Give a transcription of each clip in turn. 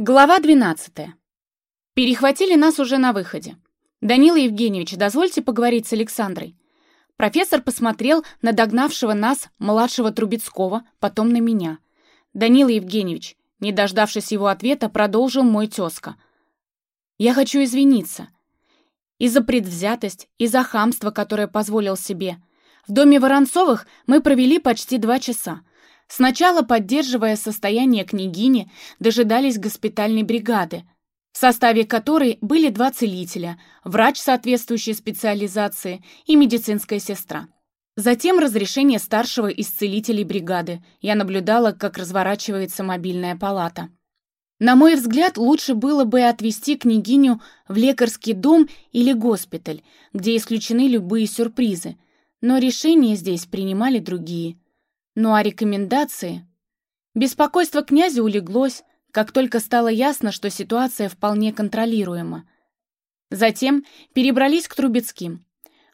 Глава 12. Перехватили нас уже на выходе. «Данила Евгеньевич, дозвольте поговорить с Александрой». Профессор посмотрел на догнавшего нас младшего Трубецкого, потом на меня. «Данила Евгеньевич», не дождавшись его ответа, продолжил мой тезка. «Я хочу извиниться. И за предвзятость, и за хамство, которое позволил себе. В доме Воронцовых мы провели почти два часа. Сначала, поддерживая состояние княгини, дожидались госпитальной бригады, в составе которой были два целителя, врач соответствующей специализации и медицинская сестра. Затем разрешение старшего из целителей бригады. Я наблюдала, как разворачивается мобильная палата. На мой взгляд, лучше было бы отвезти княгиню в лекарский дом или госпиталь, где исключены любые сюрпризы, но решения здесь принимали другие – ну а рекомендации? Беспокойство князя улеглось, как только стало ясно, что ситуация вполне контролируема. Затем перебрались к Трубецким.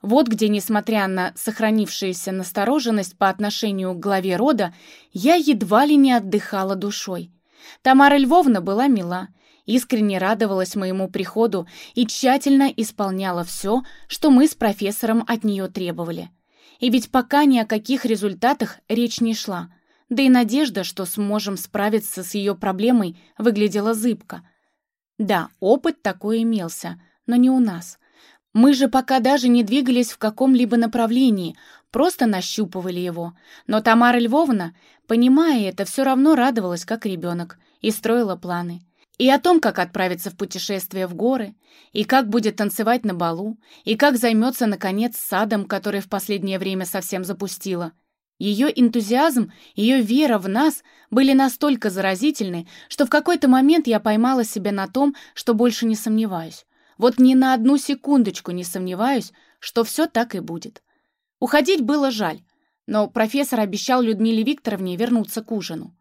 Вот где, несмотря на сохранившуюся настороженность по отношению к главе рода, я едва ли не отдыхала душой. Тамара Львовна была мила, искренне радовалась моему приходу и тщательно исполняла все, что мы с профессором от нее требовали. И ведь пока ни о каких результатах речь не шла. Да и надежда, что сможем справиться с ее проблемой, выглядела зыбко. Да, опыт такой имелся, но не у нас. Мы же пока даже не двигались в каком-либо направлении, просто нащупывали его. Но Тамара Львовна, понимая это, все равно радовалась, как ребенок, и строила планы. И о том, как отправиться в путешествие в горы, и как будет танцевать на балу, и как займется, наконец, садом, который в последнее время совсем запустила. Ее энтузиазм, ее вера в нас были настолько заразительны, что в какой-то момент я поймала себя на том, что больше не сомневаюсь. Вот ни на одну секундочку не сомневаюсь, что все так и будет. Уходить было жаль, но профессор обещал Людмиле Викторовне вернуться к ужину.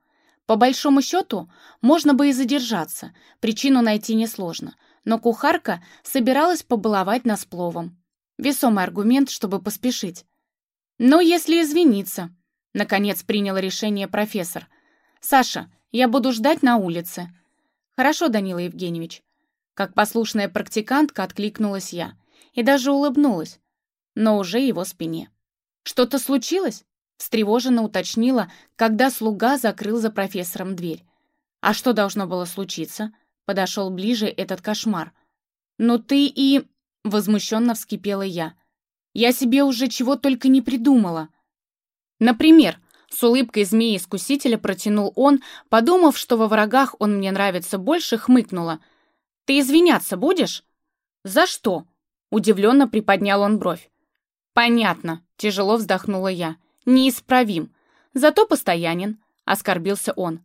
По большому счету, можно бы и задержаться, причину найти несложно, но кухарка собиралась побаловать нас пловом. Весомый аргумент, чтобы поспешить. «Ну, если извиниться», — наконец принял решение профессор. «Саша, я буду ждать на улице». «Хорошо, Данила Евгеньевич». Как послушная практикантка откликнулась я и даже улыбнулась, но уже его спине. «Что-то случилось?» Встревоженно уточнила, когда слуга закрыл за профессором дверь. «А что должно было случиться?» Подошел ближе этот кошмар. «Ну ты и...» — возмущенно вскипела я. «Я себе уже чего только не придумала». «Например...» С улыбкой змеи-искусителя протянул он, подумав, что во врагах он мне нравится больше, хмыкнула. «Ты извиняться будешь?» «За что?» Удивленно приподнял он бровь. «Понятно», — тяжело вздохнула я неисправим. Зато постоянен», — оскорбился он.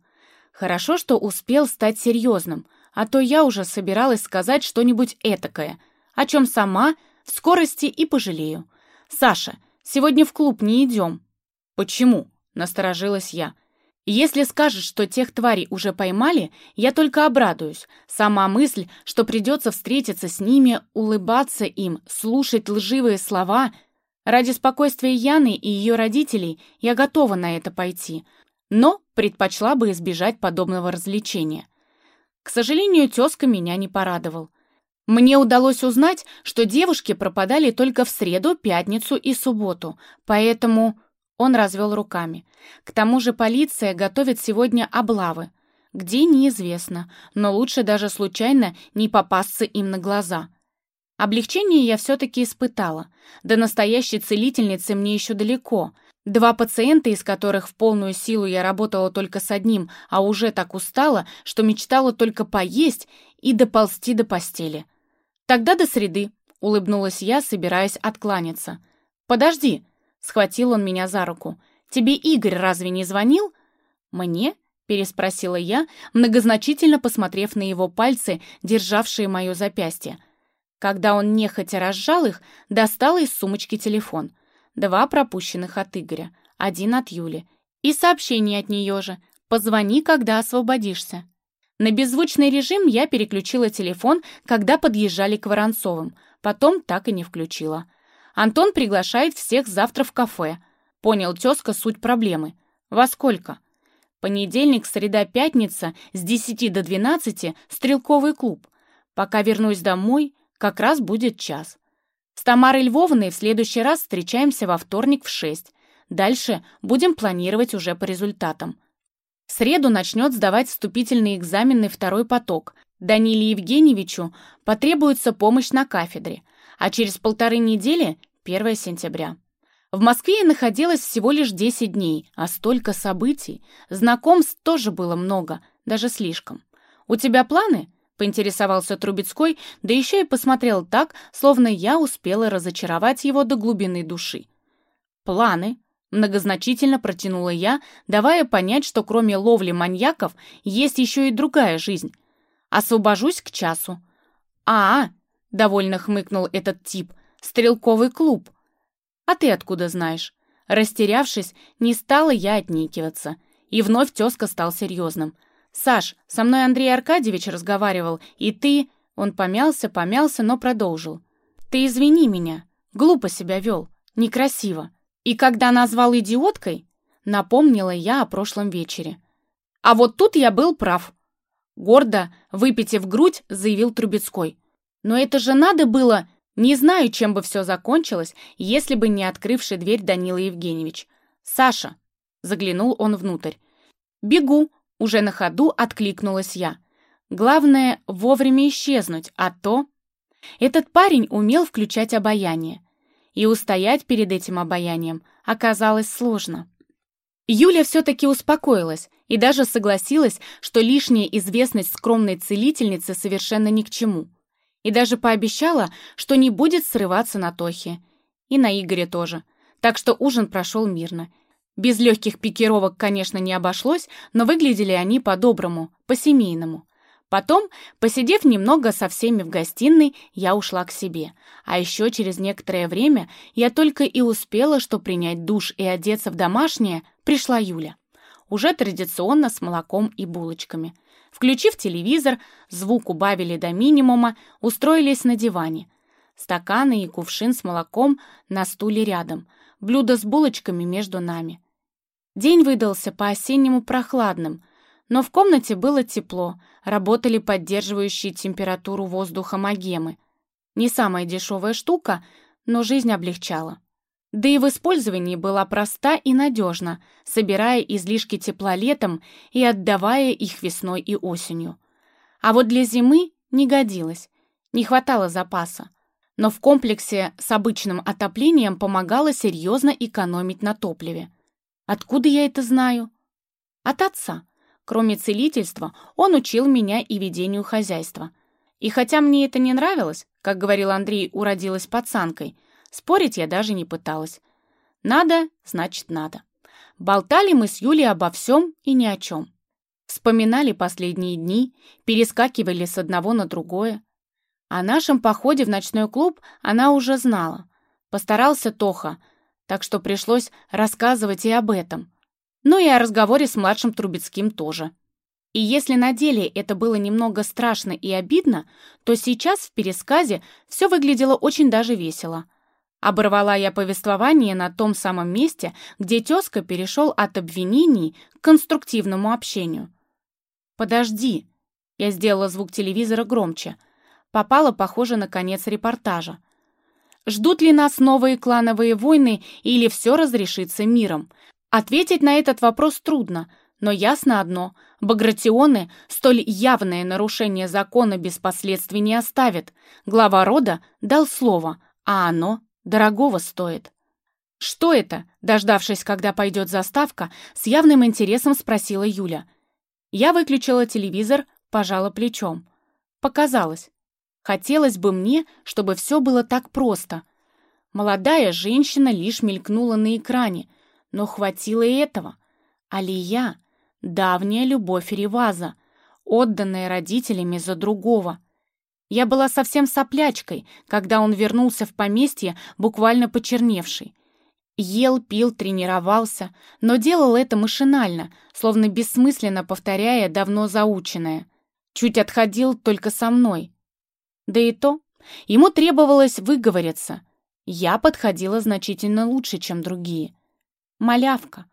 «Хорошо, что успел стать серьезным, а то я уже собиралась сказать что-нибудь этакое, о чем сама в скорости и пожалею. Саша, сегодня в клуб не идем». «Почему?» — насторожилась я. «Если скажешь, что тех тварей уже поймали, я только обрадуюсь. Сама мысль, что придется встретиться с ними, улыбаться им, слушать лживые слова — Ради спокойствия Яны и ее родителей я готова на это пойти, но предпочла бы избежать подобного развлечения. К сожалению, тезка меня не порадовал. Мне удалось узнать, что девушки пропадали только в среду, пятницу и субботу, поэтому он развел руками. К тому же полиция готовит сегодня облавы. Где неизвестно, но лучше даже случайно не попасться им на глаза. Облегчение я все-таки испытала. До настоящей целительницы мне еще далеко. Два пациента, из которых в полную силу я работала только с одним, а уже так устала, что мечтала только поесть и доползти до постели. «Тогда до среды», — улыбнулась я, собираясь откланяться. «Подожди», — схватил он меня за руку. «Тебе Игорь разве не звонил?» «Мне?» — переспросила я, многозначительно посмотрев на его пальцы, державшие мое запястье. Когда он нехотя разжал их, достал из сумочки телефон. Два пропущенных от Игоря, один от Юли. И сообщение от нее же. «Позвони, когда освободишься». На беззвучный режим я переключила телефон, когда подъезжали к Воронцовым. Потом так и не включила. Антон приглашает всех завтра в кафе. Понял тезка суть проблемы. Во сколько? Понедельник, среда, пятница с 10 до 12 — стрелковый клуб. Пока вернусь домой, как раз будет час. С Тамарой Львовной в следующий раз встречаемся во вторник в 6. Дальше будем планировать уже по результатам. В среду начнет сдавать вступительный экзаменный второй поток. Даниле Евгеньевичу потребуется помощь на кафедре, а через полторы недели — 1 сентября. В Москве я находилась всего лишь 10 дней, а столько событий. Знакомств тоже было много, даже слишком. «У тебя планы?» — поинтересовался Трубецкой, да еще и посмотрел так, словно я успела разочаровать его до глубины души. «Планы?» — многозначительно протянула я, давая понять, что кроме ловли маньяков есть еще и другая жизнь. «Освобожусь к часу». «А, — довольно хмыкнул этот тип, — стрелковый клуб». «А ты откуда знаешь?» Растерявшись, не стала я отнекиваться. И вновь тезка стал серьезным. «Саш, со мной Андрей Аркадьевич разговаривал, и ты...» Он помялся, помялся, но продолжил. «Ты извини меня. Глупо себя вел. Некрасиво. И когда назвал идиоткой, напомнила я о прошлом вечере. А вот тут я был прав. Гордо, выпитив грудь, заявил Трубецкой. Но это же надо было не знаю, чем бы все закончилось, если бы не открывший дверь Данила Евгеньевич. «Саша!» — заглянул он внутрь. «Бегу!» — уже на ходу откликнулась я. «Главное — вовремя исчезнуть, а то...» Этот парень умел включать обаяние. И устоять перед этим обаянием оказалось сложно. Юля все-таки успокоилась и даже согласилась, что лишняя известность скромной целительницы совершенно ни к чему — и даже пообещала, что не будет срываться на Тохе. И на Игоре тоже. Так что ужин прошел мирно. Без легких пикировок, конечно, не обошлось, но выглядели они по-доброму, по-семейному. Потом, посидев немного со всеми в гостиной, я ушла к себе. А еще через некоторое время я только и успела, что принять душ и одеться в домашнее, пришла Юля. Уже традиционно с молоком и булочками – Включив телевизор, звук убавили до минимума, устроились на диване. Стаканы и кувшин с молоком на стуле рядом, блюдо с булочками между нами. День выдался по-осеннему прохладным, но в комнате было тепло, работали поддерживающие температуру воздуха магемы. Не самая дешевая штука, но жизнь облегчала. Да и в использовании была проста и надежна, собирая излишки тепла летом и отдавая их весной и осенью. А вот для зимы не годилось, не хватало запаса. Но в комплексе с обычным отоплением помогало серьезно экономить на топливе. Откуда я это знаю? От отца. Кроме целительства, он учил меня и ведению хозяйства. И хотя мне это не нравилось, как говорил Андрей, уродилась пацанкой – Спорить я даже не пыталась. Надо, значит надо. Болтали мы с Юлей обо всем и ни о чем. Вспоминали последние дни, перескакивали с одного на другое. О нашем походе в ночной клуб она уже знала. Постарался Тоха, так что пришлось рассказывать и об этом. Ну и о разговоре с младшим Трубецким тоже. И если на деле это было немного страшно и обидно, то сейчас в пересказе все выглядело очень даже весело — Оборвала я повествование на том самом месте, где тезка перешел от обвинений к конструктивному общению. «Подожди!» Я сделала звук телевизора громче. Попала, похоже, на конец репортажа. Ждут ли нас новые клановые войны или все разрешится миром? Ответить на этот вопрос трудно, но ясно одно – Багратионы столь явное нарушение закона без последствий не оставят. Глава рода дал слово, а оно Дорогого стоит. «Что это?» — дождавшись, когда пойдет заставка, с явным интересом спросила Юля. Я выключила телевизор, пожала плечом. Показалось. Хотелось бы мне, чтобы все было так просто. Молодая женщина лишь мелькнула на экране, но хватило и этого. Алия — давняя любовь Реваза, отданная родителями за другого — я была совсем соплячкой, когда он вернулся в поместье, буквально почерневший. Ел, пил, тренировался, но делал это машинально, словно бессмысленно повторяя давно заученное. Чуть отходил только со мной. Да и то, ему требовалось выговориться. Я подходила значительно лучше, чем другие. Малявка.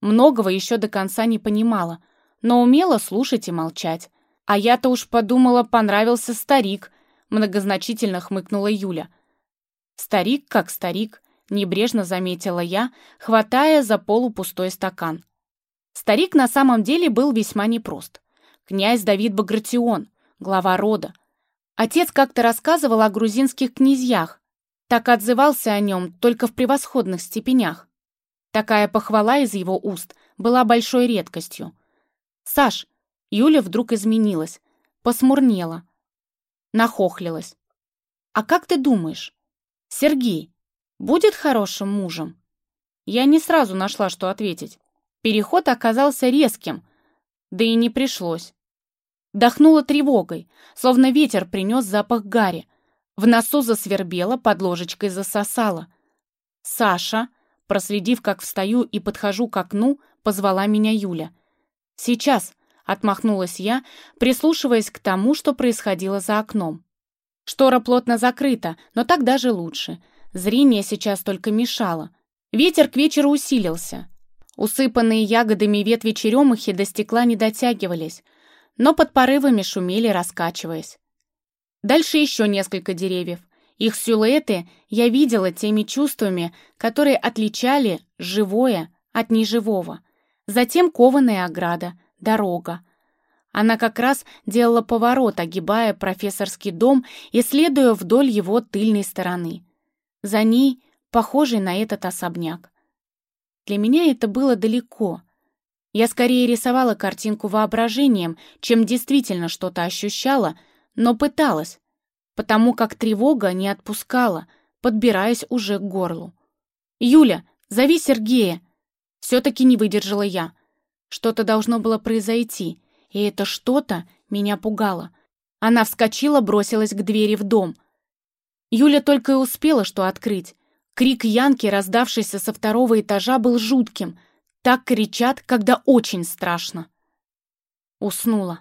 Многого еще до конца не понимала, но умела слушать и молчать. А я-то уж подумала, понравился старик, многозначительно хмыкнула Юля. Старик как старик, небрежно заметила я, хватая за полупустой стакан. Старик на самом деле был весьма непрост. Князь Давид Багратион, глава рода. Отец как-то рассказывал о грузинских князьях, так отзывался о нем только в превосходных степенях. Такая похвала из его уст была большой редкостью. «Саш!» Юля вдруг изменилась, посмурнела, нахохлилась. «А как ты думаешь, Сергей будет хорошим мужем?» Я не сразу нашла, что ответить. Переход оказался резким, да и не пришлось. Дохнула тревогой, словно ветер принес запах гари. В носу засвербело, под ложечкой засосало. «Саша!» Проследив, как встаю и подхожу к окну, позвала меня Юля. «Сейчас!» — отмахнулась я, прислушиваясь к тому, что происходило за окном. Штора плотно закрыта, но так даже лучше. Зрение сейчас только мешало. Ветер к вечеру усилился. Усыпанные ягодами ветви черемухи до стекла не дотягивались, но под порывами шумели, раскачиваясь. Дальше еще несколько деревьев. Их силуэты я видела теми чувствами, которые отличали живое от неживого. Затем кованая ограда, дорога. Она как раз делала поворот, огибая профессорский дом и следуя вдоль его тыльной стороны. За ней похожий на этот особняк. Для меня это было далеко. Я скорее рисовала картинку воображением, чем действительно что-то ощущала, но пыталась, потому как тревога не отпускала, подбираясь уже к горлу. «Юля, зови Сергея!» Все-таки не выдержала я. Что-то должно было произойти, и это что-то меня пугало. Она вскочила, бросилась к двери в дом. Юля только и успела что открыть. Крик Янки, раздавшийся со второго этажа, был жутким. Так кричат, когда очень страшно. Уснула.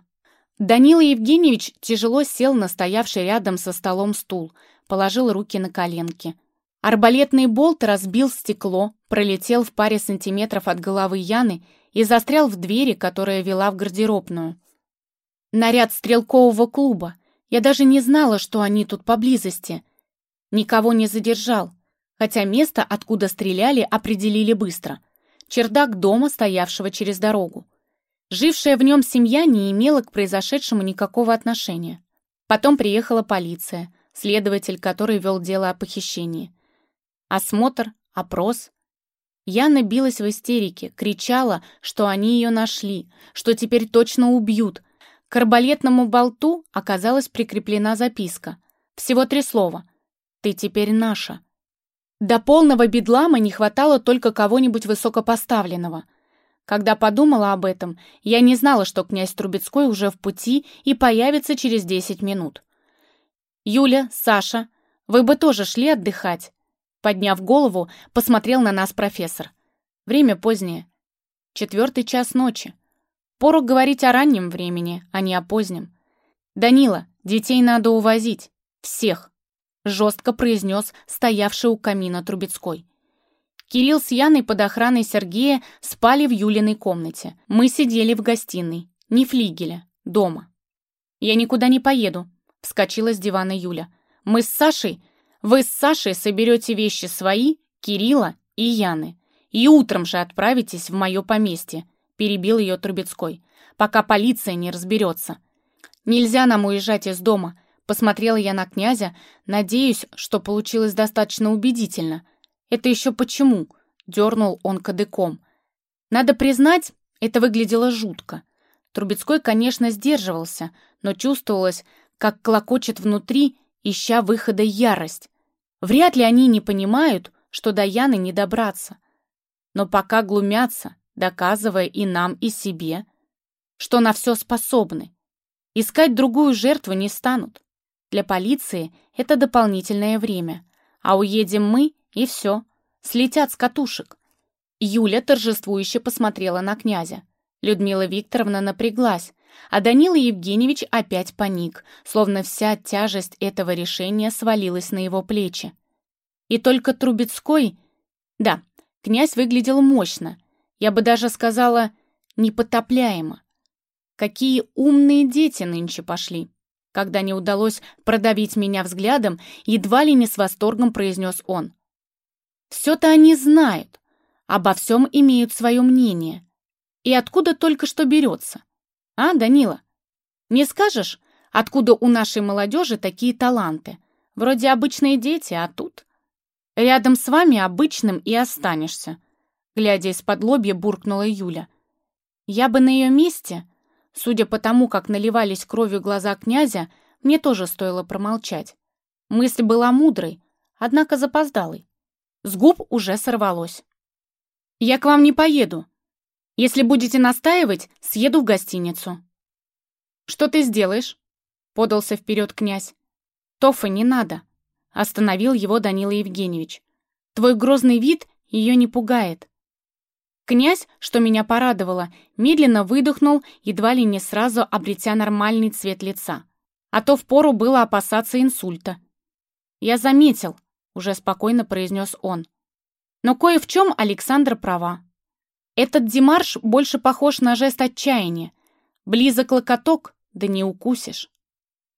Данила Евгеньевич тяжело сел на стоявший рядом со столом стул, положил руки на коленки. Арбалетный болт разбил стекло, пролетел в паре сантиметров от головы Яны и застрял в двери, которая вела в гардеробную. Наряд стрелкового клуба. Я даже не знала, что они тут поблизости. Никого не задержал, хотя место, откуда стреляли, определили быстро. Чердак дома, стоявшего через дорогу. Жившая в нем семья не имела к произошедшему никакого отношения. Потом приехала полиция, следователь, который вел дело о похищении. Осмотр, опрос. Яна билась в истерике, кричала, что они ее нашли, что теперь точно убьют. К арбалетному болту оказалась прикреплена записка. Всего три слова. «Ты теперь наша». До полного бедлама не хватало только кого-нибудь высокопоставленного — когда подумала об этом, я не знала, что князь Трубецкой уже в пути и появится через 10 минут. «Юля, Саша, вы бы тоже шли отдыхать?» Подняв голову, посмотрел на нас профессор. Время позднее. Четвертый час ночи. Пору говорить о раннем времени, а не о позднем. «Данила, детей надо увозить. Всех!» Жестко произнес стоявший у камина Трубецкой. Кирилл с Яной под охраной Сергея спали в Юлиной комнате. Мы сидели в гостиной, не флигеле, дома. «Я никуда не поеду», — вскочила с дивана Юля. «Мы с Сашей... Вы с Сашей соберете вещи свои, Кирилла и Яны, и утром же отправитесь в мое поместье», — перебил ее Трубецкой, «пока полиция не разберется. Нельзя нам уезжать из дома», — посмотрела я на князя, надеюсь, что получилось достаточно убедительно — «Это еще почему?» — дернул он кадыком. Надо признать, это выглядело жутко. Трубецкой, конечно, сдерживался, но чувствовалось, как клокочет внутри, ища выхода ярость. Вряд ли они не понимают, что до Яны не добраться. Но пока глумятся, доказывая и нам, и себе, что на все способны. Искать другую жертву не станут. Для полиции это дополнительное время. А уедем мы, и все. Слетят с катушек. Юля торжествующе посмотрела на князя. Людмила Викторовна напряглась, а Данила Евгеньевич опять паник, словно вся тяжесть этого решения свалилась на его плечи. И только Трубецкой... Да, князь выглядел мощно. Я бы даже сказала, непотопляемо. Какие умные дети нынче пошли. Когда не удалось продавить меня взглядом, едва ли не с восторгом произнес он. Все-то они знают, обо всем имеют свое мнение. И откуда только что берется? А, Данила? Не скажешь, откуда у нашей молодежи такие таланты? Вроде обычные дети, а тут... Рядом с вами обычным и останешься. Глядя из-под лобья, буркнула Юля. Я бы на ее месте, судя по тому, как наливались кровью глаза князя, мне тоже стоило промолчать. Мысль была мудрой, однако запоздалой. С губ уже сорвалось. «Я к вам не поеду. Если будете настаивать, съеду в гостиницу». «Что ты сделаешь?» — подался вперед князь. «Тофа, не надо», — остановил его Данила Евгеньевич. «Твой грозный вид ее не пугает. Князь, что меня порадовало, медленно выдохнул, едва ли не сразу обретя нормальный цвет лица. А то впору было опасаться инсульта. «Я заметил», — уже спокойно произнес он. Но кое в чем Александра права. Этот демарш больше похож на жест отчаяния. Близок локоток, да не укусишь.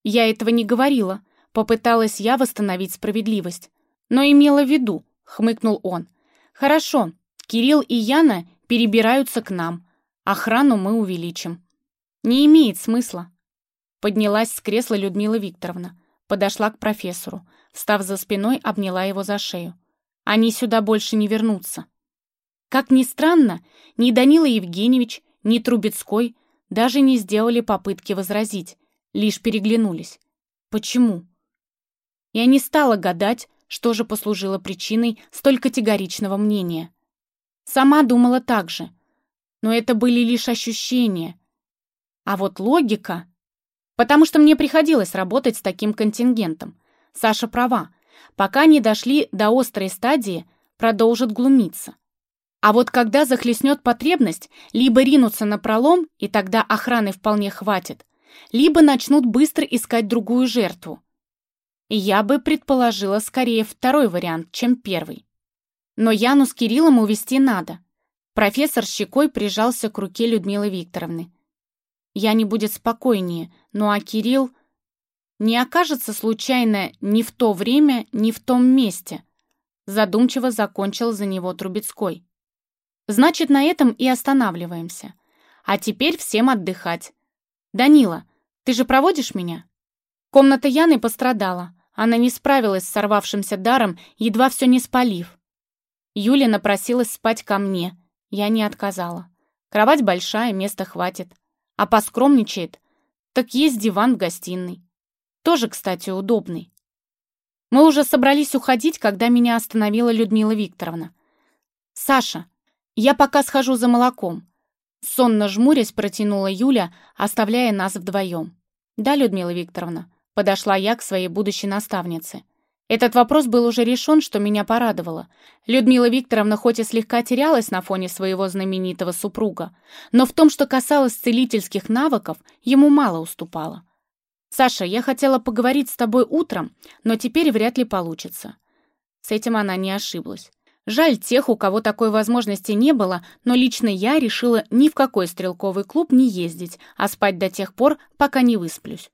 Я этого не говорила, попыталась я восстановить справедливость. Но имела в виду, хмыкнул он. Хорошо, Кирилл и Яна перебираются к нам. Охрану мы увеличим. Не имеет смысла. Поднялась с кресла Людмила Викторовна. Подошла к профессору. Встав за спиной, обняла его за шею. Они сюда больше не вернутся. Как ни странно, ни Данила Евгеньевич, ни Трубецкой даже не сделали попытки возразить, лишь переглянулись. Почему? Я не стала гадать, что же послужило причиной столь категоричного мнения. Сама думала так же. Но это были лишь ощущения. А вот логика... Потому что мне приходилось работать с таким контингентом. Саша права. Пока не дошли до острой стадии, продолжат глумиться. А вот когда захлестнет потребность, либо ринутся на пролом, и тогда охраны вполне хватит, либо начнут быстро искать другую жертву. Я бы предположила скорее второй вариант, чем первый. Но Яну с Кириллом увести надо. Профессор щекой прижался к руке Людмилы Викторовны. Яне будет спокойнее, ну а Кирилл не окажется случайно ни в то время, ни в том месте. Задумчиво закончил за него Трубецкой. Значит, на этом и останавливаемся. А теперь всем отдыхать. Данила, ты же проводишь меня? Комната Яны пострадала. Она не справилась с сорвавшимся даром, едва все не спалив. Юля напросилась спать ко мне. Я не отказала. Кровать большая, места хватит. А поскромничает, так есть диван в гостиной. Тоже, кстати, удобный. Мы уже собрались уходить, когда меня остановила Людмила Викторовна. «Саша, я пока схожу за молоком». Сонно жмурясь протянула Юля, оставляя нас вдвоем. «Да, Людмила Викторовна», — подошла я к своей будущей наставнице. Этот вопрос был уже решен, что меня порадовало. Людмила Викторовна хоть и слегка терялась на фоне своего знаменитого супруга, но в том, что касалось целительских навыков, ему мало уступало. «Саша, я хотела поговорить с тобой утром, но теперь вряд ли получится». С этим она не ошиблась. Жаль тех, у кого такой возможности не было, но лично я решила ни в какой стрелковый клуб не ездить, а спать до тех пор, пока не высплюсь.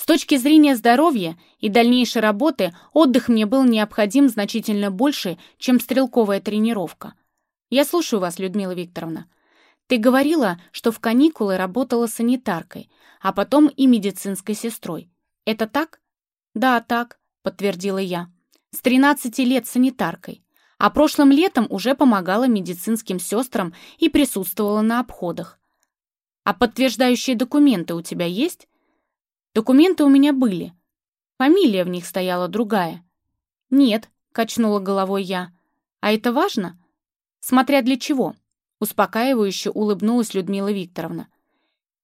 С точки зрения здоровья и дальнейшей работы отдых мне был необходим значительно больше, чем стрелковая тренировка. Я слушаю вас, Людмила Викторовна. Ты говорила, что в каникулы работала санитаркой, а потом и медицинской сестрой. Это так? Да, так, подтвердила я. С 13 лет санитаркой. А прошлым летом уже помогала медицинским сестрам и присутствовала на обходах. А подтверждающие документы у тебя есть? Документы у меня были. Фамилия в них стояла другая. Нет, качнула головой я. А это важно? Смотря для чего. Успокаивающе улыбнулась Людмила Викторовна.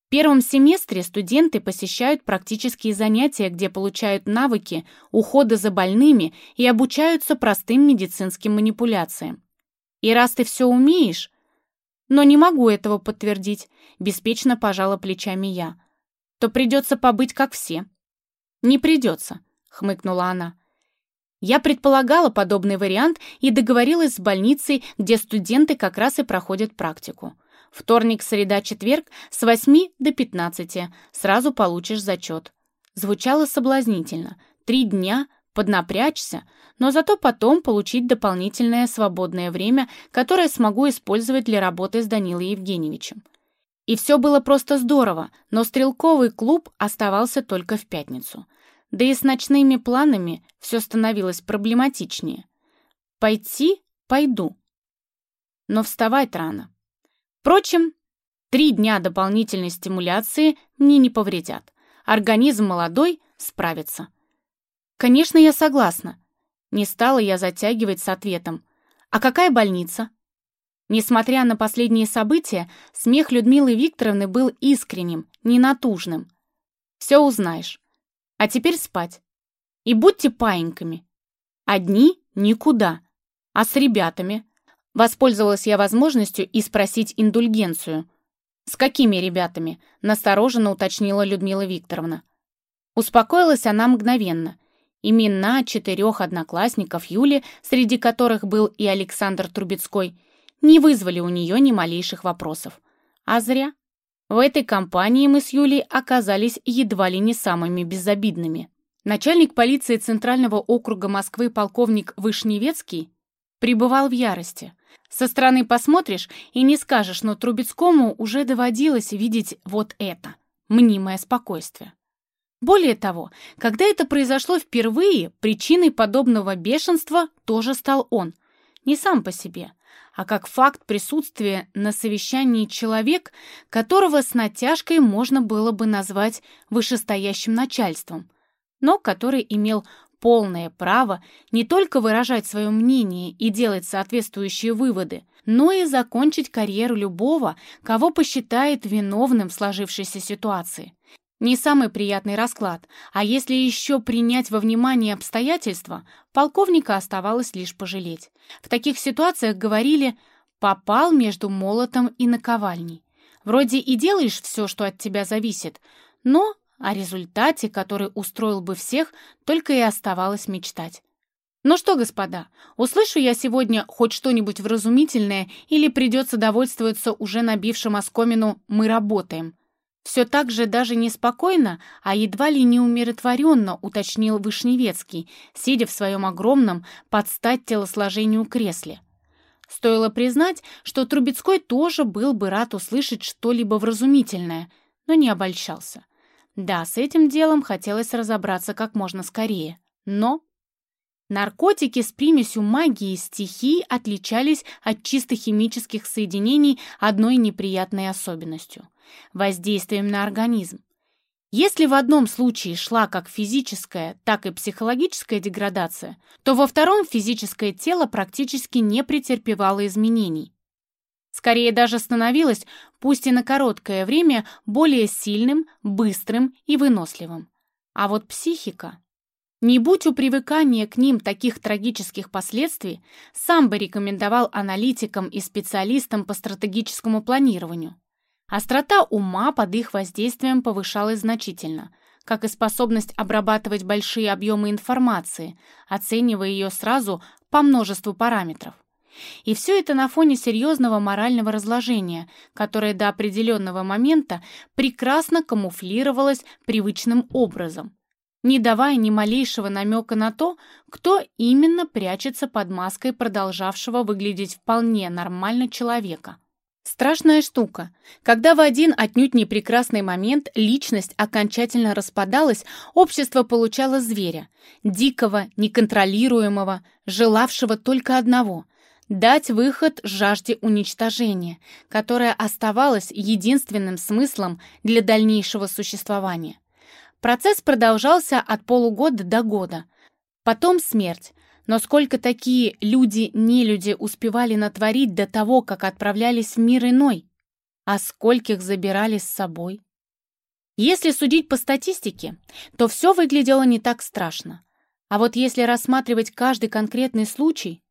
В первом семестре студенты посещают практические занятия, где получают навыки ухода за больными и обучаются простым медицинским манипуляциям. И раз ты все умеешь... Но не могу этого подтвердить, беспечно пожала плечами я то придется побыть как все». «Не придется», — хмыкнула она. Я предполагала подобный вариант и договорилась с больницей, где студенты как раз и проходят практику. Вторник, среда, четверг с 8 до 15. Сразу получишь зачет. Звучало соблазнительно. Три дня, поднапрячься, но зато потом получить дополнительное свободное время, которое смогу использовать для работы с Данилой Евгеньевичем. И все было просто здорово, но стрелковый клуб оставался только в пятницу. Да и с ночными планами все становилось проблематичнее. Пойти — пойду. Но вставать рано. Впрочем, три дня дополнительной стимуляции мне не повредят. Организм молодой справится. Конечно, я согласна. Не стала я затягивать с ответом. А какая больница? Несмотря на последние события, смех Людмилы Викторовны был искренним, ненатужным. Все узнаешь. А теперь спать. И будьте паиньками. Одни — никуда. А с ребятами? Воспользовалась я возможностью и спросить индульгенцию. «С какими ребятами?» — настороженно уточнила Людмила Викторовна. Успокоилась она мгновенно. Имена четырех одноклассников Юли, среди которых был и Александр Трубецкой, не вызвали у нее ни малейших вопросов. А зря. В этой компании мы с Юлей оказались едва ли не самыми безобидными. Начальник полиции Центрального округа Москвы полковник Вышневецкий пребывал в ярости. Со стороны посмотришь и не скажешь, но Трубецкому уже доводилось видеть вот это — мнимое спокойствие. Более того, когда это произошло впервые, причиной подобного бешенства тоже стал он. Не сам по себе, а как факт присутствия на совещании человек, которого с натяжкой можно было бы назвать вышестоящим начальством, но который имел полное право не только выражать свое мнение и делать соответствующие выводы, но и закончить карьеру любого, кого посчитает виновным в сложившейся ситуации. Не самый приятный расклад, а если еще принять во внимание обстоятельства, полковника оставалось лишь пожалеть. В таких ситуациях говорили «попал между молотом и наковальней». Вроде и делаешь все, что от тебя зависит, но о результате, который устроил бы всех, только и оставалось мечтать. Ну что, господа, услышу я сегодня хоть что-нибудь вразумительное или придется довольствоваться уже набившим оскомину «мы работаем»? Все так же даже неспокойно, а едва ли не умиротворенно уточнил Вышневецкий, сидя в своем огромном под стать телосложению кресле. Стоило признать, что Трубецкой тоже был бы рад услышать что-либо вразумительное, но не обольщался. Да, с этим делом хотелось разобраться как можно скорее. Но Наркотики с примесью магии и стихий отличались от чисто химических соединений одной неприятной особенностью – воздействием на организм. Если в одном случае шла как физическая, так и психологическая деградация, то во втором физическое тело практически не претерпевало изменений. Скорее даже становилось, пусть и на короткое время, более сильным, быстрым и выносливым. А вот психика не будь у привыкания к ним таких трагических последствий, сам бы рекомендовал аналитикам и специалистам по стратегическому планированию. Острота ума под их воздействием повышалась значительно, как и способность обрабатывать большие объемы информации, оценивая ее сразу по множеству параметров. И все это на фоне серьезного морального разложения, которое до определенного момента прекрасно камуфлировалось привычным образом не давая ни малейшего намека на то, кто именно прячется под маской продолжавшего выглядеть вполне нормально человека. Страшная штука. Когда в один отнюдь не прекрасный момент личность окончательно распадалась, общество получало зверя, дикого, неконтролируемого, желавшего только одного — дать выход жажде уничтожения, которая оставалась единственным смыслом для дальнейшего существования. Процесс продолжался от полугода до года. Потом смерть. Но сколько такие люди-нелюди успевали натворить до того, как отправлялись в мир иной? А скольких забирали с собой? Если судить по статистике, то все выглядело не так страшно. А вот если рассматривать каждый конкретный случай,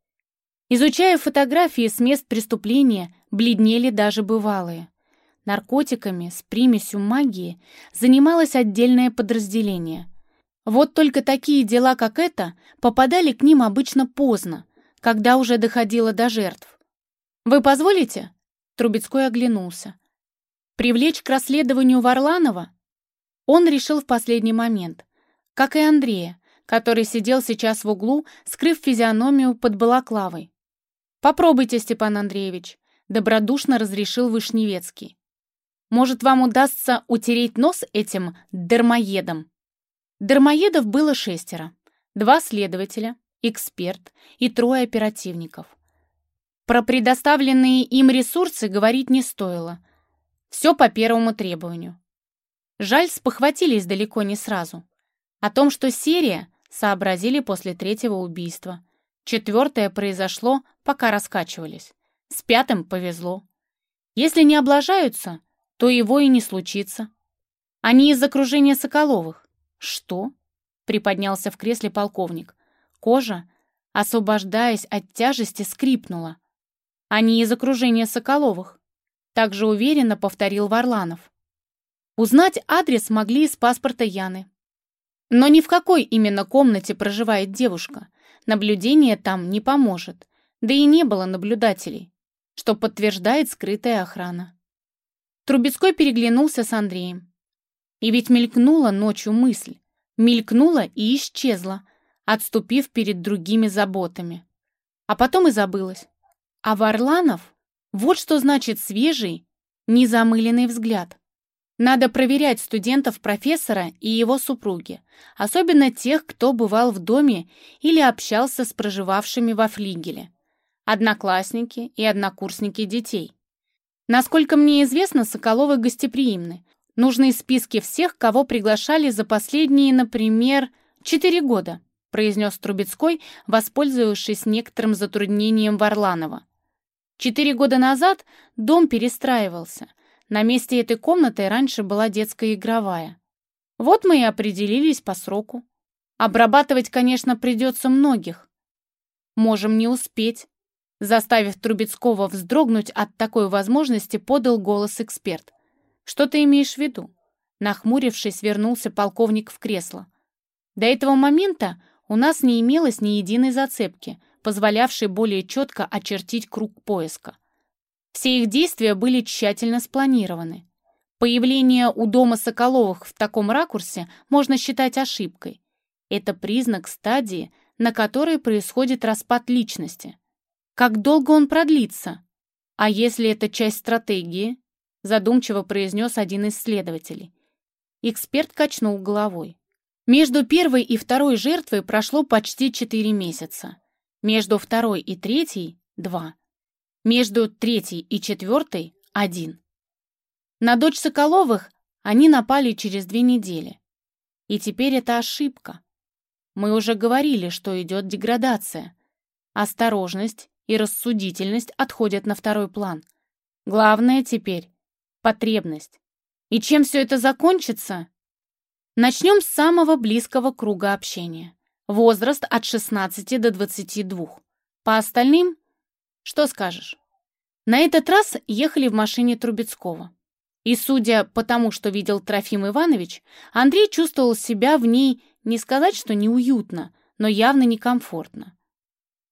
изучая фотографии с мест преступления, бледнели даже бывалые. Наркотиками с примесью магии занималось отдельное подразделение. Вот только такие дела, как это, попадали к ним обычно поздно, когда уже доходило до жертв. «Вы позволите?» Трубецкой оглянулся. «Привлечь к расследованию Варланова?» Он решил в последний момент, как и Андрея, который сидел сейчас в углу, скрыв физиономию под балаклавой. «Попробуйте, Степан Андреевич», — добродушно разрешил Вышневецкий. «Может, вам удастся утереть нос этим дармоедом?» Дармоедов было шестеро. Два следователя, эксперт и трое оперативников. Про предоставленные им ресурсы говорить не стоило. Все по первому требованию. Жаль, спохватились далеко не сразу. О том, что серия, сообразили после третьего убийства. Четвертое произошло, пока раскачивались. С пятым повезло. Если не облажаются, то его и не случится. Они из окружения Соколовых. Что? Приподнялся в кресле полковник. Кожа, освобождаясь от тяжести, скрипнула. Они из окружения Соколовых. Также уверенно повторил Варланов. Узнать адрес могли из паспорта Яны. Но ни в какой именно комнате проживает девушка. Наблюдение там не поможет. Да и не было наблюдателей, что подтверждает скрытая охрана. Трубецкой переглянулся с Андреем. И ведь мелькнула ночью мысль. Мелькнула и исчезла, отступив перед другими заботами. А потом и забылась. А Варланов, вот что значит свежий, незамыленный взгляд. Надо проверять студентов профессора и его супруги, особенно тех, кто бывал в доме или общался с проживавшими во флигеле. Одноклассники и однокурсники детей. Насколько мне известно, Соколовы гостеприимны. Нужны списки всех, кого приглашали за последние, например, четыре года, произнес Трубецкой, воспользовавшись некоторым затруднением Варланова. Четыре года назад дом перестраивался – на месте этой комнаты раньше была детская игровая. Вот мы и определились по сроку. Обрабатывать, конечно, придется многих. Можем не успеть. Заставив Трубецкого вздрогнуть от такой возможности, подал голос эксперт. «Что ты имеешь в виду?» Нахмурившись, вернулся полковник в кресло. До этого момента у нас не имелось ни единой зацепки, позволявшей более четко очертить круг поиска. Все их действия были тщательно спланированы. Появление у дома Соколовых в таком ракурсе можно считать ошибкой. Это признак стадии, на которой происходит распад личности. Как долго он продлится? А если это часть стратегии? Задумчиво произнес один из следователей. Эксперт качнул головой. Между первой и второй жертвой прошло почти 4 месяца. Между второй и третьей — два. Между третьей и четвертой — один. На дочь Соколовых они напали через две недели. И теперь это ошибка. Мы уже говорили, что идет деградация. Осторожность и рассудительность отходят на второй план. Главное теперь — потребность. И чем все это закончится? Начнем с самого близкого круга общения. Возраст от 16 до 22. По остальным что скажешь? На этот раз ехали в машине Трубецкого. И, судя по тому, что видел Трофим Иванович, Андрей чувствовал себя в ней, не сказать, что неуютно, но явно некомфортно.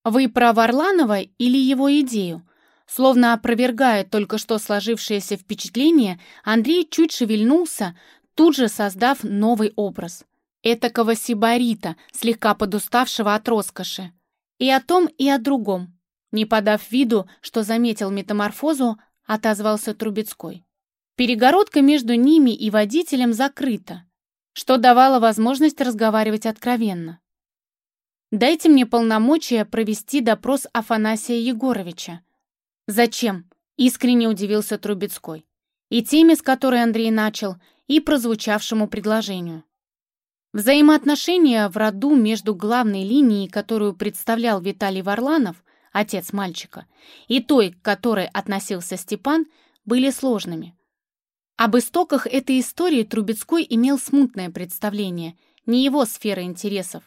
Вы про Варланова или его идею? Словно опровергая только что сложившееся впечатление, Андрей чуть шевельнулся, тут же создав новый образ. Этакого сибарита, слегка подуставшего от роскоши. И о том, и о другом. Не подав виду, что заметил метаморфозу, отозвался Трубецкой. Перегородка между ними и водителем закрыта, что давало возможность разговаривать откровенно. «Дайте мне полномочия провести допрос Афанасия Егоровича». «Зачем?» — искренне удивился Трубецкой. И теме, с которой Андрей начал, и прозвучавшему предложению. Взаимоотношения в роду между главной линией, которую представлял Виталий Варланов, отец мальчика, и той, к которой относился Степан, были сложными. Об истоках этой истории Трубецкой имел смутное представление, не его сфера интересов.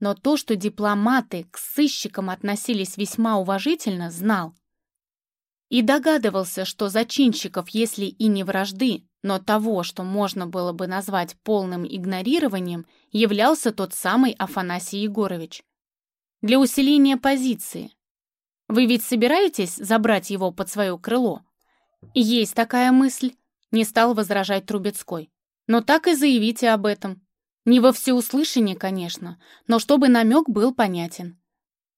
Но то, что дипломаты к сыщикам относились весьма уважительно, знал. И догадывался, что зачинщиков, если и не вражды, но того, что можно было бы назвать полным игнорированием, являлся тот самый Афанасий Егорович. Для усиления позиции. Вы ведь собираетесь забрать его под свое крыло? Есть такая мысль, не стал возражать Трубецкой. Но так и заявите об этом. Не во всеуслышание, конечно, но чтобы намек был понятен.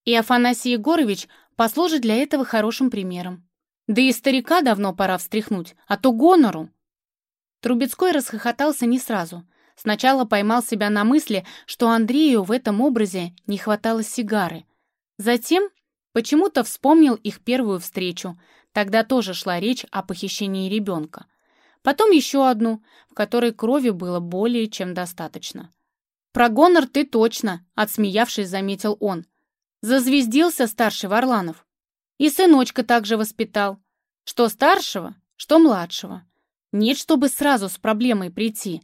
И Афанасий Егорович послужит для этого хорошим примером. Да и старика давно пора встряхнуть, а то гонору. Трубецкой расхохотался не сразу. Сначала поймал себя на мысли, что Андрею в этом образе не хватало сигары. Затем почему-то вспомнил их первую встречу. Тогда тоже шла речь о похищении ребенка. Потом еще одну, в которой крови было более чем достаточно. «Про гонор ты точно», — отсмеявшись, заметил он. Зазвездился старший Варланов. И сыночка также воспитал. Что старшего, что младшего. Нет, чтобы сразу с проблемой прийти.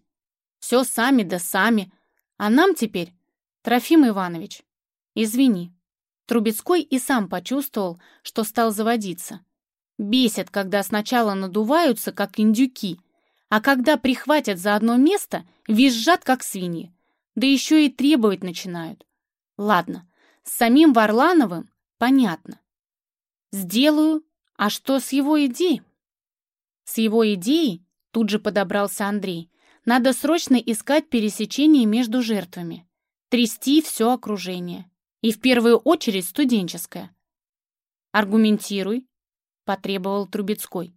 Все сами да сами. А нам теперь, Трофим Иванович, извини. Трубецкой и сам почувствовал, что стал заводиться. Бесит, когда сначала надуваются, как индюки, а когда прихватят за одно место, визжат, как свиньи. Да еще и требовать начинают. Ладно, с самим Варлановым понятно. Сделаю, а что с его идеей? С его идеей тут же подобрался Андрей. Надо срочно искать пересечение между жертвами. Трясти все окружение. И в первую очередь студенческое. «Аргументируй», — потребовал Трубецкой.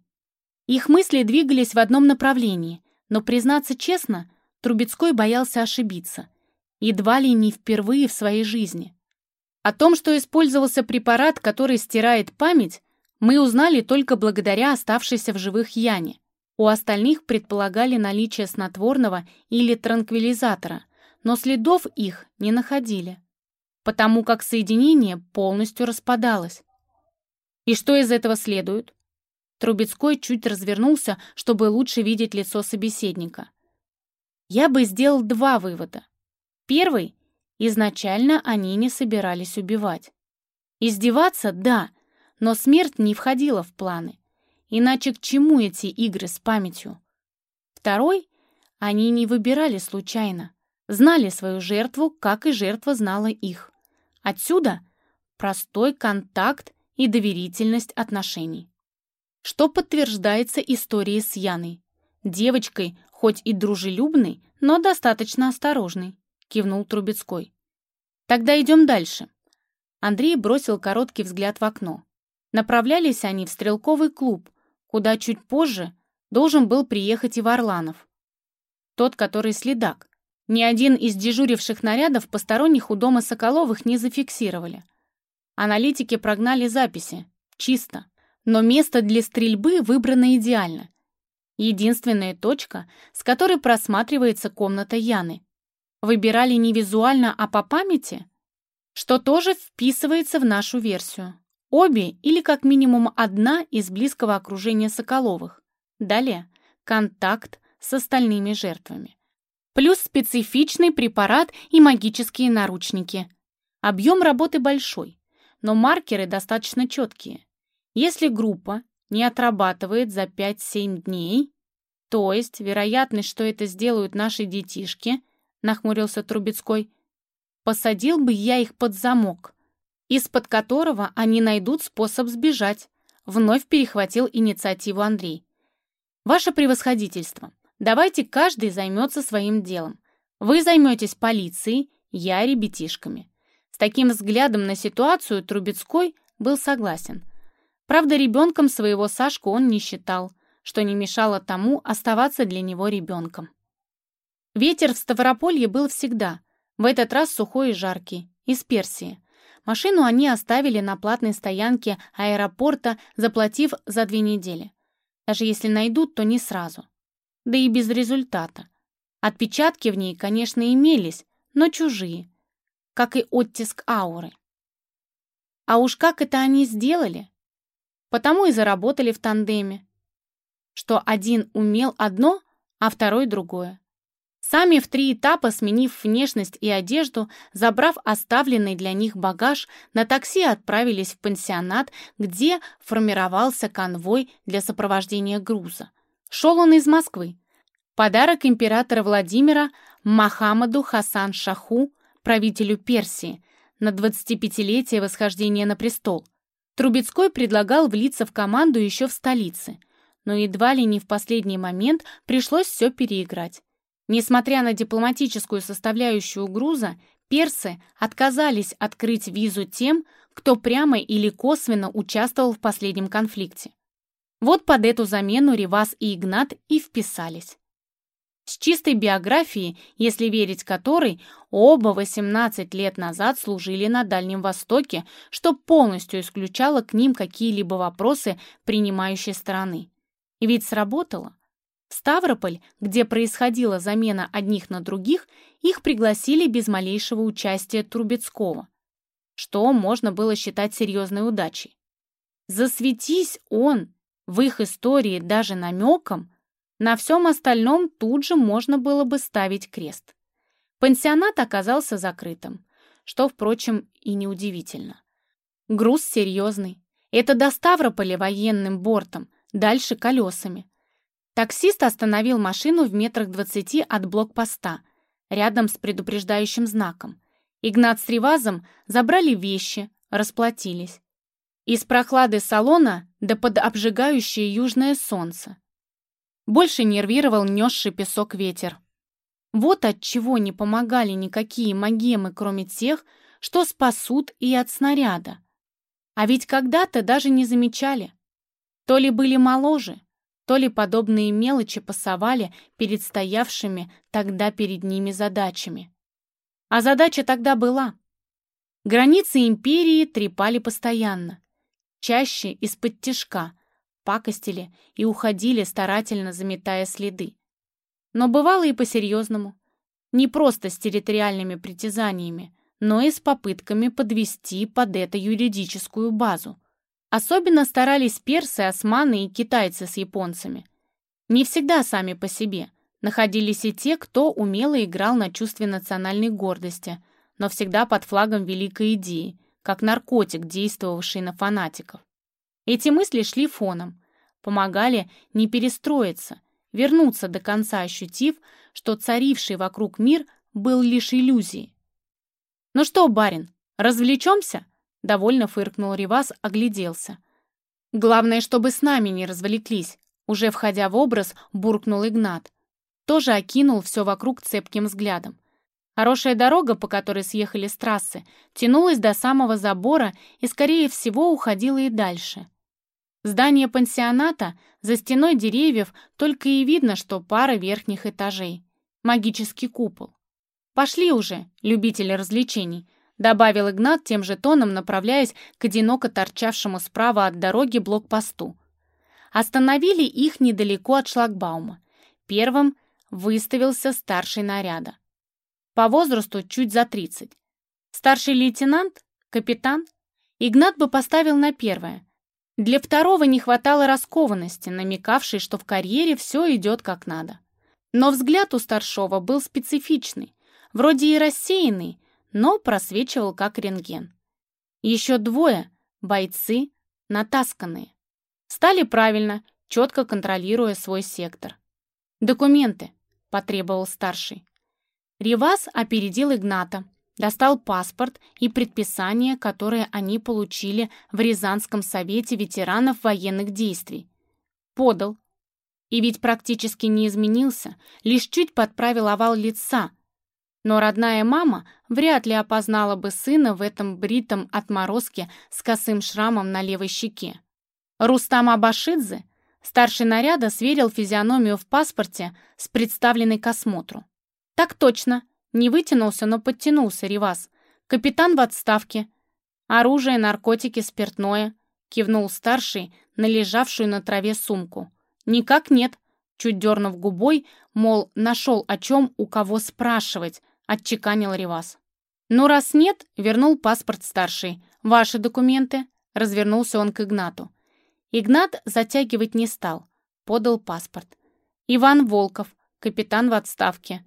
Их мысли двигались в одном направлении, но, признаться честно, Трубецкой боялся ошибиться. Едва ли не впервые в своей жизни. О том, что использовался препарат, который стирает память, мы узнали только благодаря оставшейся в живых Яне. У остальных предполагали наличие снотворного или транквилизатора, но следов их не находили, потому как соединение полностью распадалось. И что из этого следует? Трубецкой чуть развернулся, чтобы лучше видеть лицо собеседника. Я бы сделал два вывода. Первый — изначально они не собирались убивать. Издеваться — да — но смерть не входила в планы. Иначе к чему эти игры с памятью? Второй, они не выбирали случайно. Знали свою жертву, как и жертва знала их. Отсюда простой контакт и доверительность отношений. Что подтверждается историей с Яной. Девочкой, хоть и дружелюбной, но достаточно осторожной, кивнул Трубецкой. Тогда идем дальше. Андрей бросил короткий взгляд в окно. Направлялись они в стрелковый клуб, куда чуть позже должен был приехать и Варланов. Тот, который следак. Ни один из дежуривших нарядов посторонних у дома Соколовых не зафиксировали. Аналитики прогнали записи. Чисто. Но место для стрельбы выбрано идеально. Единственная точка, с которой просматривается комната Яны. Выбирали не визуально, а по памяти, что тоже вписывается в нашу версию. Обе или как минимум одна из близкого окружения Соколовых. Далее контакт с остальными жертвами. Плюс специфичный препарат и магические наручники. Объем работы большой, но маркеры достаточно четкие. Если группа не отрабатывает за 5-7 дней, то есть вероятность, что это сделают наши детишки, нахмурился Трубецкой, посадил бы я их под замок, из-под которого они найдут способ сбежать. Вновь перехватил инициативу Андрей. «Ваше превосходительство, давайте каждый займется своим делом. Вы займетесь полицией, я ребятишками». Таким взглядом на ситуацию Трубецкой был согласен. Правда, ребенком своего Сашку он не считал, что не мешало тому оставаться для него ребенком. Ветер в Ставрополье был всегда, в этот раз сухой и жаркий, из Персии. Машину они оставили на платной стоянке аэропорта, заплатив за две недели. Даже если найдут, то не сразу. Да и без результата. Отпечатки в ней, конечно, имелись, но чужие, как и оттиск ауры. А уж как это они сделали? Потому и заработали в тандеме, что один умел одно, а второй другое. Сами в три этапа, сменив внешность и одежду, забрав оставленный для них багаж, на такси отправились в пансионат, где формировался конвой для сопровождения груза. Шел он из Москвы. Подарок императора Владимира Махамаду Хасан Шаху, правителю Персии, на 25-летие восхождения на престол. Трубецкой предлагал влиться в команду еще в столице, но едва ли не в последний момент пришлось все переиграть. Несмотря на дипломатическую составляющую груза, персы отказались открыть визу тем, кто прямо или косвенно участвовал в последнем конфликте. Вот под эту замену Ревас и Игнат и вписались. С чистой биографией, если верить которой, оба 18 лет назад служили на Дальнем Востоке, что полностью исключало к ним какие-либо вопросы принимающей стороны. И ведь сработало. В Ставрополь, где происходила замена одних на других, их пригласили без малейшего участия Трубецкого, что можно было считать серьезной удачей. Засветись он в их истории даже намеком, на всем остальном тут же можно было бы ставить крест. Пансионат оказался закрытым, что, впрочем, и неудивительно. Груз серьезный. Это до Ставрополя военным бортом, дальше колесами. Таксист остановил машину в метрах двадцати от блокпоста, рядом с предупреждающим знаком. Игнат с Ревазом забрали вещи, расплатились. Из прохлады салона да под обжигающее южное солнце. Больше нервировал несший песок ветер. Вот от чего не помогали никакие магемы, кроме тех, что спасут и от снаряда. А ведь когда-то даже не замечали. То ли были моложе, то ли подобные мелочи пасовали перед стоявшими тогда перед ними задачами. А задача тогда была. Границы империи трепали постоянно, чаще из-под тишка, пакостили и уходили, старательно заметая следы. Но бывало и по-серьезному. Не просто с территориальными притязаниями, но и с попытками подвести под это юридическую базу. Особенно старались персы, османы и китайцы с японцами. Не всегда сами по себе. Находились и те, кто умело играл на чувстве национальной гордости, но всегда под флагом великой идеи, как наркотик, действовавший на фанатиков. Эти мысли шли фоном, помогали не перестроиться, вернуться до конца, ощутив, что царивший вокруг мир был лишь иллюзией. «Ну что, барин, развлечемся?» — довольно фыркнул Ривас, огляделся. «Главное, чтобы с нами не развлеклись», — уже входя в образ, буркнул Игнат. Тоже окинул все вокруг цепким взглядом. Хорошая дорога, по которой съехали с трассы, тянулась до самого забора и, скорее всего, уходила и дальше. Здание пансионата, за стеной деревьев только и видно, что пара верхних этажей. Магический купол. «Пошли уже, любители развлечений», — добавил Игнат тем же тоном, направляясь к одиноко торчавшему справа от дороги блокпосту. Остановили их недалеко от шлагбаума. Первым выставился старший наряда. По возрасту чуть за 30. Старший лейтенант, капитан. Игнат бы поставил на первое. Для второго не хватало раскованности, намекавшей, что в карьере все идет как надо. Но взгляд у старшего был специфичный, вроде и рассеянный, но просвечивал как рентген. Еще двое — бойцы, натасканные. Стали правильно, четко контролируя свой сектор. «Документы», — потребовал старший. Ривас опередил Игната, достал паспорт и предписание, которое они получили в Рязанском совете ветеранов военных действий. Подал. И ведь практически не изменился, лишь чуть подправил овал лица. Но родная мама вряд ли опознала бы сына в этом бритом отморозке с косым шрамом на левой щеке. Рустам Абашидзе, старший наряда, сверил физиономию в паспорте с представленной к осмотру. «Так точно», не вытянулся, но подтянулся Ривас. Капитан в отставке. Оружие, наркотики, спиртное. Кивнул старший на лежавшую на траве сумку. Никак нет. Чуть дернув губой, мол, нашел о чем у кого спрашивать, отчеканил Ривас. Ну, раз нет, вернул паспорт старший. Ваши документы. Развернулся он к Игнату. Игнат затягивать не стал. Подал паспорт. Иван Волков, капитан в отставке.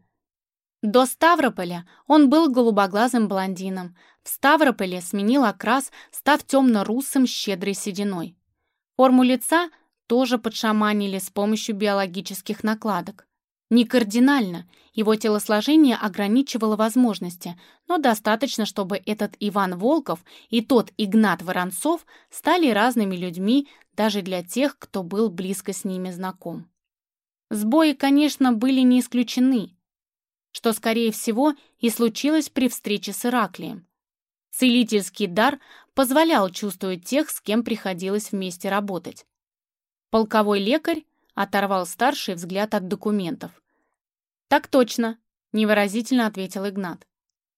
До Ставрополя он был голубоглазым блондином. В Ставрополе сменил окрас, став темно-русым щедрой сединой. Форму лица тоже подшаманили с помощью биологических накладок. Не кардинально, его телосложение ограничивало возможности, но достаточно, чтобы этот Иван Волков и тот Игнат Воронцов стали разными людьми даже для тех, кто был близко с ними знаком. Сбои, конечно, были не исключены, что, скорее всего, и случилось при встрече с Ираклием. Целительский дар позволял чувствовать тех, с кем приходилось вместе работать. Полковой лекарь оторвал старший взгляд от документов. «Так точно», — невыразительно ответил Игнат.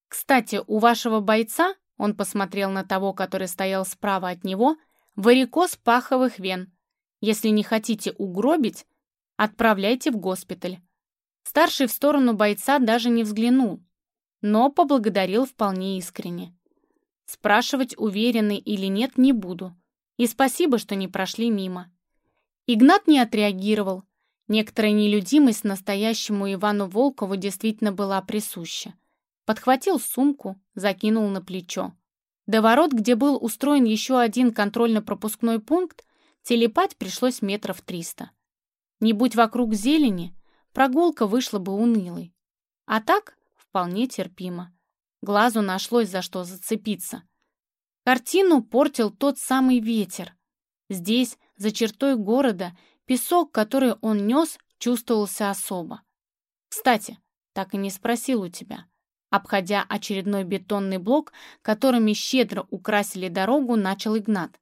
«Кстати, у вашего бойца, — он посмотрел на того, который стоял справа от него, — варикоз паховых вен. Если не хотите угробить, отправляйте в госпиталь». Старший в сторону бойца даже не взглянул, но поблагодарил вполне искренне. Спрашивать, уверены или нет, не буду. И спасибо, что не прошли мимо. Игнат не отреагировал. Некоторая нелюдимость настоящему Ивану Волкову действительно была присуща. Подхватил сумку, закинул на плечо. До ворот, где был устроен еще один контрольно-пропускной пункт, телепать пришлось метров триста. Не будь вокруг зелени, прогулка вышла бы унылой. А так вполне терпимо. Глазу нашлось за что зацепиться. Картину портил тот самый ветер. Здесь, за чертой города, песок, который он нес, чувствовался особо. Кстати, так и не спросил у тебя. Обходя очередной бетонный блок, которыми щедро украсили дорогу, начал Игнат.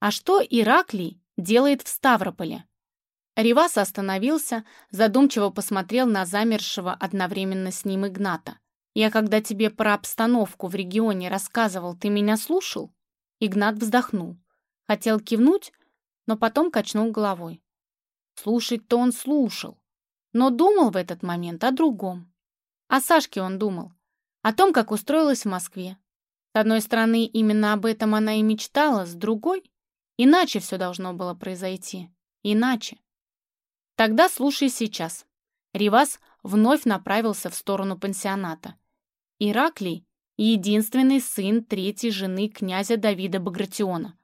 А что Ираклий делает в Ставрополе? Ривас остановился, задумчиво посмотрел на замершего одновременно с ним Игната. Я когда тебе про обстановку в регионе рассказывал, ты меня слушал?» Игнат вздохнул. Хотел кивнуть, но потом качнул головой. Слушать-то он слушал, но думал в этот момент о другом. О Сашке он думал, о том, как устроилась в Москве. С одной стороны, именно об этом она и мечтала, с другой, иначе все должно было произойти. Иначе. Тогда слушай сейчас. Ривас вновь направился в сторону пансионата. Ираклий — единственный сын третьей жены князя Давида Багратиона.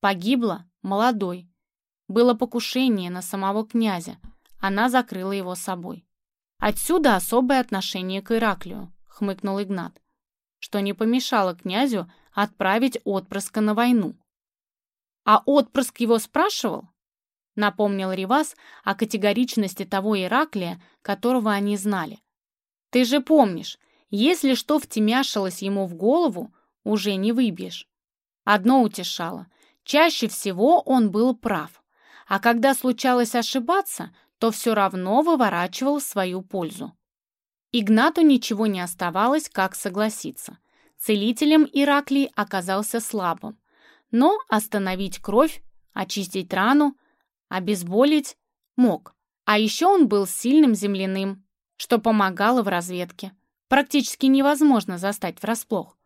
Погибла молодой. Было покушение на самого князя. Она закрыла его собой. Отсюда особое отношение к Ираклию, хмыкнул Игнат, что не помешало князю отправить отпрыска на войну. А отпрыск его спрашивал? Напомнил Ривас о категоричности того Ираклия, которого они знали. Ты же помнишь, если что втемяшилось ему в голову, уже не выбьешь. Одно утешало. Чаще всего он был прав. А когда случалось ошибаться, то все равно выворачивал свою пользу. Игнату ничего не оставалось, как согласиться. Целителем Ираклий оказался слабым. Но остановить кровь, очистить рану, обезболить мог. А еще он был сильным земляным, что помогало в разведке практически невозможно застать врасплох.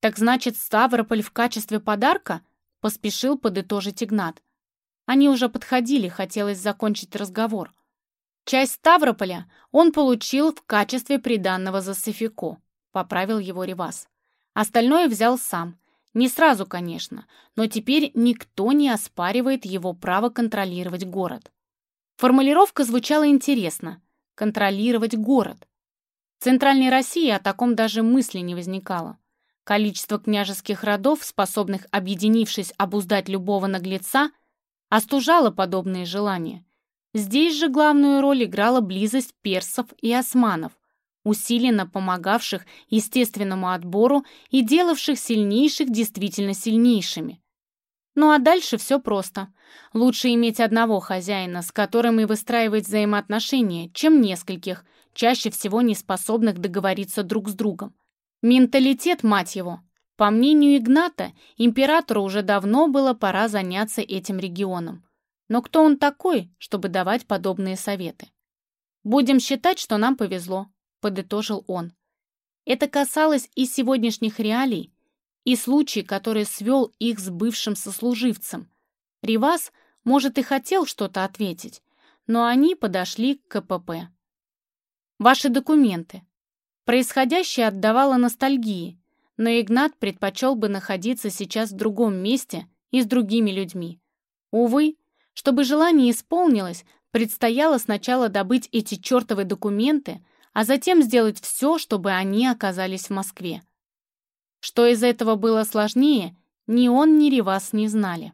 Так значит, Ставрополь в качестве подарка? Поспешил подытожить Игнат. Они уже подходили, хотелось закончить разговор. Часть Ставрополя он получил в качестве приданного за Софико, поправил его Ревас. Остальное взял сам. Не сразу, конечно, но теперь никто не оспаривает его право контролировать город. Формулировка звучала интересно. Контролировать город. В Центральной России о таком даже мысли не возникало. Количество княжеских родов, способных, объединившись, обуздать любого наглеца, остужало подобные желания. Здесь же главную роль играла близость персов и османов, усиленно помогавших естественному отбору и делавших сильнейших действительно сильнейшими. Ну а дальше все просто. Лучше иметь одного хозяина, с которым и выстраивать взаимоотношения, чем нескольких – чаще всего не способных договориться друг с другом. Менталитет, мать его. По мнению Игната, императору уже давно было пора заняться этим регионом. Но кто он такой, чтобы давать подобные советы? «Будем считать, что нам повезло», — подытожил он. Это касалось и сегодняшних реалий, и случай, который свел их с бывшим сослуживцем. Ривас, может, и хотел что-то ответить, но они подошли к КПП. Ваши документы. Происходящее отдавало ностальгии, но Игнат предпочел бы находиться сейчас в другом месте и с другими людьми. Увы, Чтобы желание исполнилось, предстояло сначала добыть эти чертовы документы, а затем сделать все, чтобы они оказались в Москве. Что из этого было сложнее, ни он, ни Ривас не знали.